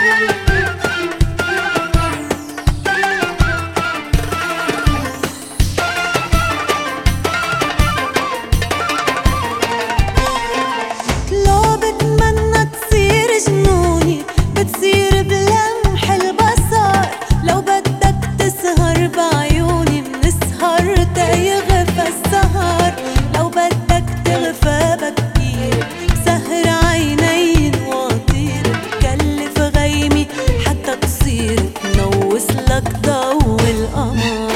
Música تصير تنوس لك ضو القمر.